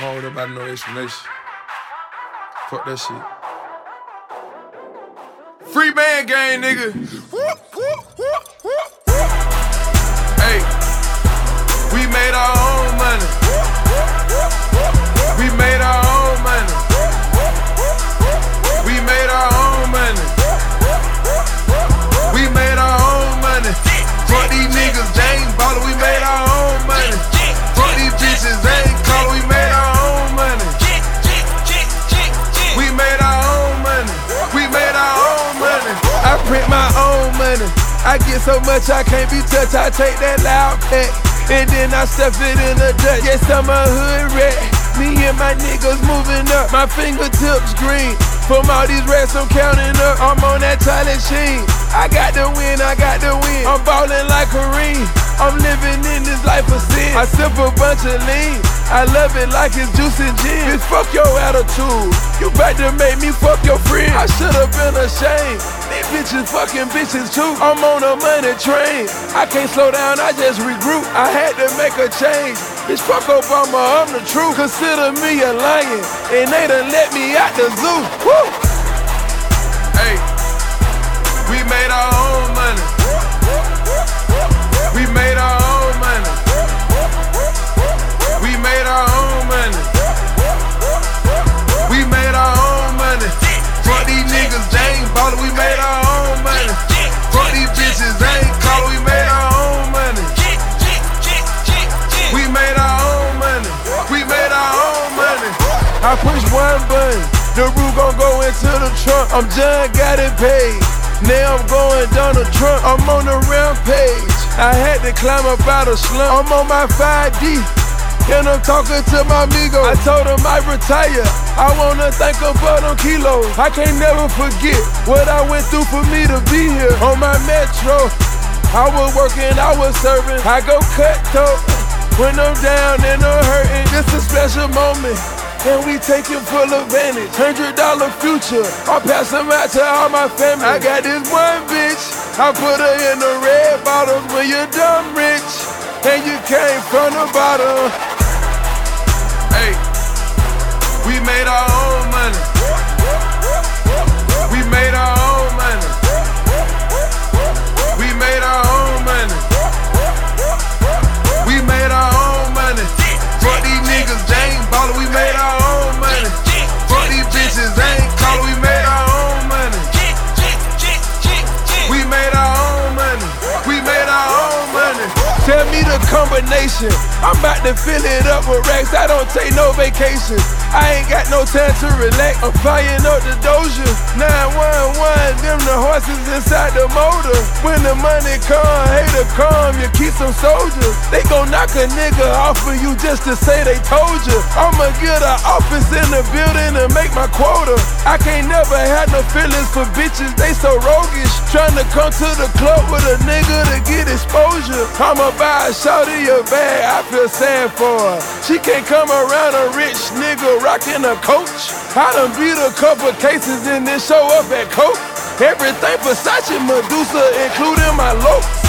I don't nobody no explanation. Fuck that shit. Free band gang, nigga. I get so much I can't be touched. I take that loud pack. And then I stuff it in the Dutch. Yes, I'm a hood rat. Me and my niggas moving up. My fingertips green. From all these rats I'm counting up. I'm on that Charlie Sheen. I got the win, I got the win. I'm ballin' like Kareem. I'm living in this life of sin. I sip a bunch of lean. I love it like it's juice and gin. Bitch, fuck your attitude. You to make me fuck your friend. I should've been ashamed. These bitches fucking bitches too. I'm on a money train. I can't slow down, I just regroup. I had to make a change. Bitch, fuck Obama, I'm the truth. Consider me a lion. And they done let me out the zoo. Woo! Hey, we made our I push one button, the roof gon' go into the trunk. I'm John, got it paid. Now I'm going down the trunk. I'm on the rampage. I had to climb up out of slum. I'm on my 5D. And I'm talking to my amigo. I told him I retire. I wanna thank for them kilos. I can't never forget what I went through for me to be here on my metro. I was working, I was serving. I go cutthroat when I'm down and I'm hurting. This a special moment. And we taking full advantage. Hundred dollar future. I pass them out to all my family. I got this one bitch. I put her in the red bottles when you're dumb rich. And you came from the bottom. Hey, we made our own money. Combination. I'm about to fill it up with racks. I don't take no vacation. I ain't got no time to relax. I'm firing up the doja. 911, them the horses inside the motor. When the money come, hater come, you keep some soldiers. They gon' knock a nigga off of you just to say they told you. I'ma get an office in the building and make my quota. I can't never have no feelings for bitches, they so roguish. Tryna come to the club with a nigga to get exposure. I'ma buy a shot of your bag, I feel sad for her. She can't come around a rich nigga rocking a coach. I done beat a couple cases and then show up at Coke. Everything Versace Medusa, including my lopes.